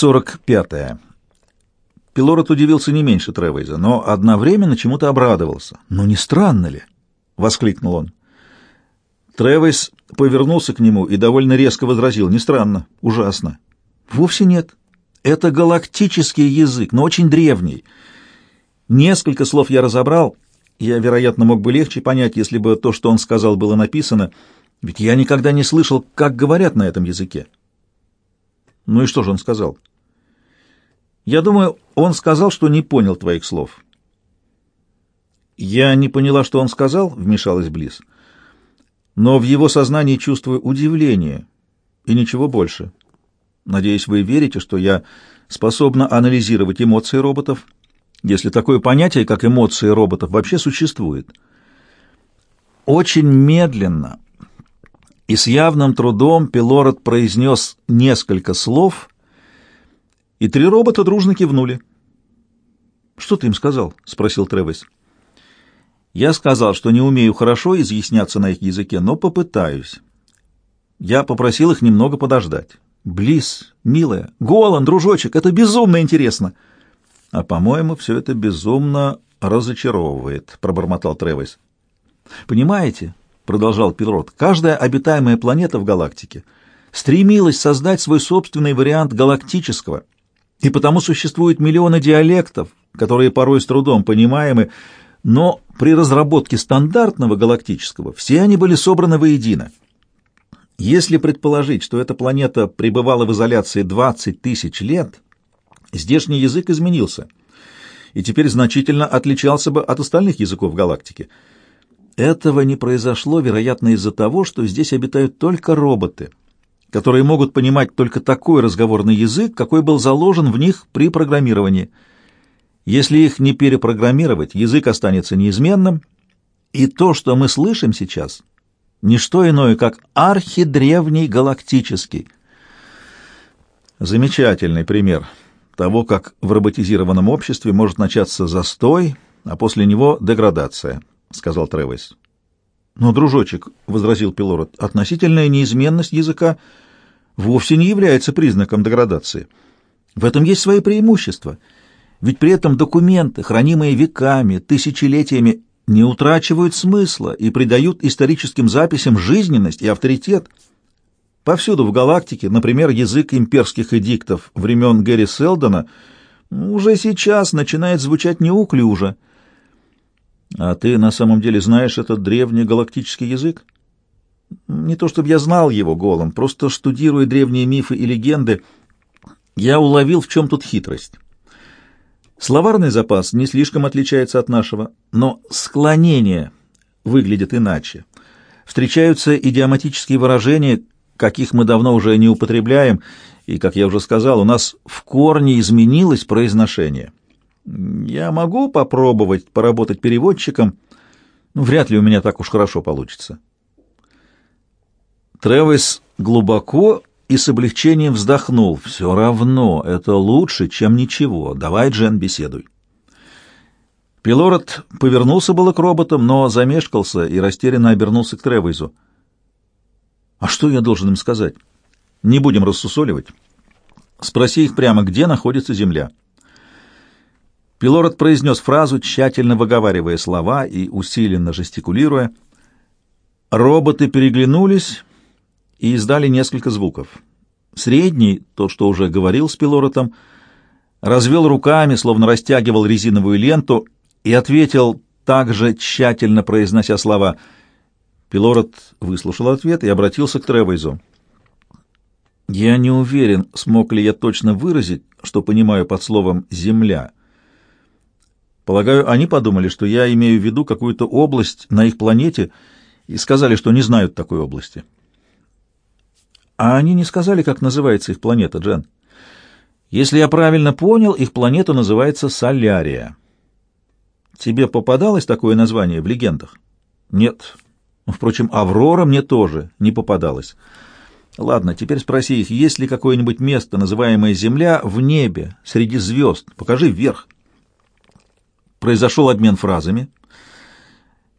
45. -е. Пилород удивился не меньше Тревейза, но одновременно чему-то обрадовался. «Ну не странно ли?» — воскликнул он. Тревейз повернулся к нему и довольно резко возразил. «Не странно, ужасно». «Вовсе нет. Это галактический язык, но очень древний. Несколько слов я разобрал. Я, вероятно, мог бы легче понять, если бы то, что он сказал, было написано, ведь я никогда не слышал, как говорят на этом языке». «Ну и что же он сказал?» Я думаю, он сказал, что не понял твоих слов. Я не поняла, что он сказал, вмешалась Близ. Но в его сознании чувствую удивление и ничего больше. Надеюсь, вы верите, что я способна анализировать эмоции роботов, если такое понятие, как эмоции роботов, вообще существует. Очень медленно и с явным трудом Пилород произнес несколько слов, и три робота дружно кивнули. «Что ты им сказал?» — спросил Тревес. «Я сказал, что не умею хорошо изъясняться на их языке, но попытаюсь. Я попросил их немного подождать. Близ, милая, Голан, дружочек, это безумно интересно!» «А, по-моему, все это безумно разочаровывает», — пробормотал Тревес. «Понимаете?» — продолжал Пилрот. «Каждая обитаемая планета в галактике стремилась создать свой собственный вариант галактического» и потому существуют миллионы диалектов, которые порой с трудом понимаемы, но при разработке стандартного галактического все они были собраны воедино. Если предположить, что эта планета пребывала в изоляции 20 тысяч лет, здешний язык изменился и теперь значительно отличался бы от остальных языков галактики. Этого не произошло, вероятно, из-за того, что здесь обитают только роботы — которые могут понимать только такой разговорный язык, какой был заложен в них при программировании. Если их не перепрограммировать, язык останется неизменным, и то, что мы слышим сейчас, не что иное, как архидревний галактический. Замечательный пример того, как в роботизированном обществе может начаться застой, а после него деградация, — сказал Тревес. Но, дружочек, — возразил Пилород, — относительная неизменность языка вовсе не является признаком деградации. В этом есть свои преимущества. Ведь при этом документы, хранимые веками, тысячелетиями, не утрачивают смысла и придают историческим записям жизненность и авторитет. Повсюду в галактике, например, язык имперских эдиктов времен Гэри Селдона уже сейчас начинает звучать неуклюже — а ты на самом деле знаешь этот древний галактический язык? Не то чтобы я знал его голым, просто штудируя древние мифы и легенды, я уловил, в чем тут хитрость. Словарный запас не слишком отличается от нашего, но склонение выглядит иначе. Встречаются идиоматические выражения, каких мы давно уже не употребляем, и, как я уже сказал, у нас в корне изменилось произношение. Я могу попробовать поработать переводчиком, но вряд ли у меня так уж хорошо получится. Тревис глубоко и с облегчением вздохнул. «Все равно, это лучше, чем ничего. Давай, Джен, беседуй». Пилород повернулся было к роботам, но замешкался и растерянно обернулся к Тревизу. «А что я должен им сказать? Не будем рассусоливать. Спроси их прямо, где находится Земля». Пилород произнес фразу, тщательно выговаривая слова и усиленно жестикулируя. Роботы переглянулись и издали несколько звуков. Средний, то, что уже говорил с Пилоротом, развел руками, словно растягивал резиновую ленту, и ответил, также тщательно произнося слова. Пилорот выслушал ответ и обратился к Тревойзу. «Я не уверен, смог ли я точно выразить, что понимаю под словом «земля». Полагаю, они подумали, что я имею в виду какую-то область на их планете и сказали, что не знают такой области. А они не сказали, как называется их планета, Джен. Если я правильно понял, их планета называется Солярия. Тебе попадалось такое название в легендах? Нет. Впрочем, Аврора мне тоже не попадалась. Ладно, теперь спроси их, есть ли какое-нибудь место, называемое Земля, в небе, среди звезд. Покажи вверх. Произошел обмен фразами.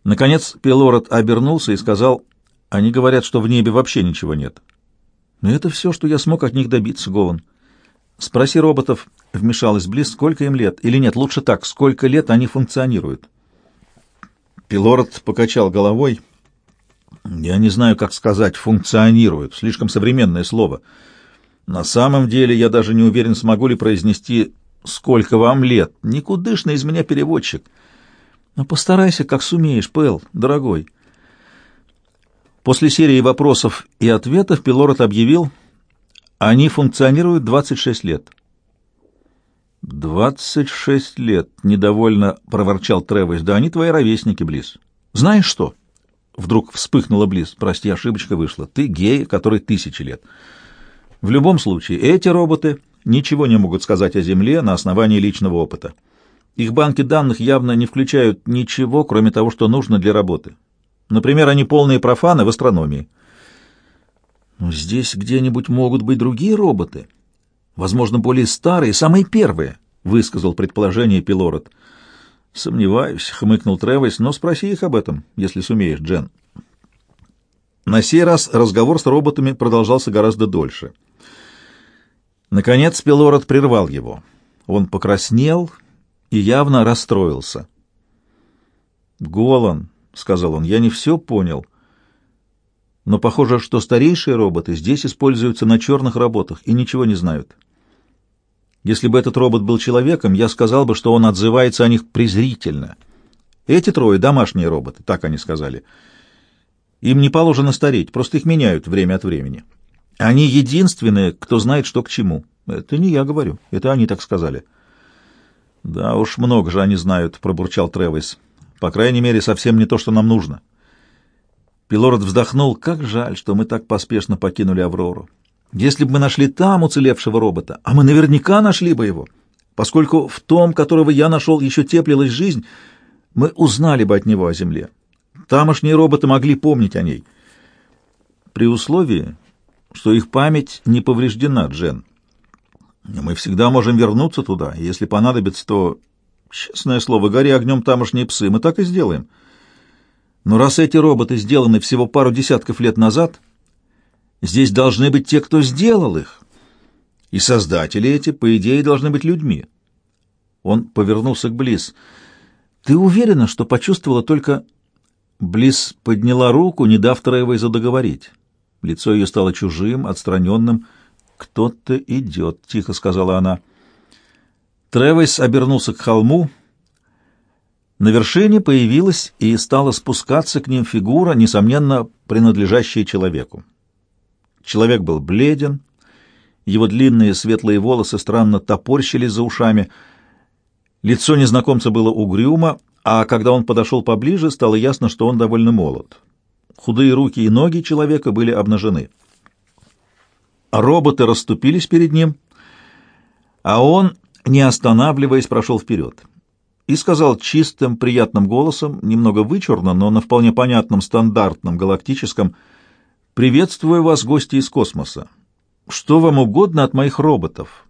Наконец Пелород обернулся и сказал, «Они говорят, что в небе вообще ничего нет». «Но это все, что я смог от них добиться, Голан. Спроси роботов, вмешалась Близ, сколько им лет, или нет, лучше так, сколько лет они функционируют. Пилород покачал головой. Я не знаю, как сказать «функционируют», слишком современное слово. На самом деле я даже не уверен, смогу ли произнести «сколько вам лет». Никудышный из меня переводчик. Но постарайся, как сумеешь, Пэл, дорогой. После серии вопросов и ответов Пилород объявил, они функционируют 26 лет. «Двадцать шесть лет», — недовольно проворчал Тревис. «Да они твои ровесники, Близ». «Знаешь что?» Вдруг вспыхнула Близ. «Прости, ошибочка вышла. Ты гей, который тысячи лет». В любом случае, эти роботы ничего не могут сказать о Земле на основании личного опыта. Их банки данных явно не включают ничего, кроме того, что нужно для работы. Например, они полные профаны в астрономии. Но здесь где-нибудь могут быть другие роботы, возможно, более старые, самые первые, высказал предположение Пилород. Сомневаюсь, хмыкнул Тревис, но спроси их об этом, если сумеешь, Джен. На сей раз разговор с роботами продолжался гораздо дольше. Наконец Пилород прервал его. Он покраснел и явно расстроился. «Голан», — сказал он, — «я не все понял. Но похоже, что старейшие роботы здесь используются на черных работах и ничего не знают. Если бы этот робот был человеком, я сказал бы, что он отзывается о них презрительно. Эти трое — домашние роботы, так они сказали. Им не положено стареть, просто их меняют время от времени». Они единственные, кто знает, что к чему. Это не я говорю, это они так сказали. Да уж много же они знают, пробурчал Тревис. По крайней мере, совсем не то, что нам нужно. Пилород вздохнул. Как жаль, что мы так поспешно покинули Аврору. Если бы мы нашли там уцелевшего робота, а мы наверняка нашли бы его, поскольку в том, которого я нашел, еще теплилась жизнь, мы узнали бы от него о Земле. Тамошние роботы могли помнить о ней. При условии, что их память не повреждена, Джен. Мы всегда можем вернуться туда, и если понадобится, то, честное слово, гори огнем тамошние псы, мы так и сделаем. Но раз эти роботы сделаны всего пару десятков лет назад, здесь должны быть те, кто сделал их. И создатели эти, по идее, должны быть людьми. Он повернулся к Близ. «Ты уверена, что почувствовала только...» Близ подняла руку, не дав Тревойзу договорить. Лицо ее стало чужим, отстраненным. «Кто-то идет», — тихо сказала она. Тревис обернулся к холму. На вершине появилась и стала спускаться к ним фигура, несомненно, принадлежащая человеку. Человек был бледен, его длинные светлые волосы странно топорщились за ушами. Лицо незнакомца было угрюмо, а когда он подошел поближе, стало ясно, что он довольно молод. Худые руки и ноги человека были обнажены. Роботы расступились перед ним, а он, не останавливаясь, прошел вперед и сказал чистым, приятным голосом, немного вычурно, но на вполне понятном, стандартном, галактическом, «Приветствую вас, гости из космоса. Что вам угодно от моих роботов?»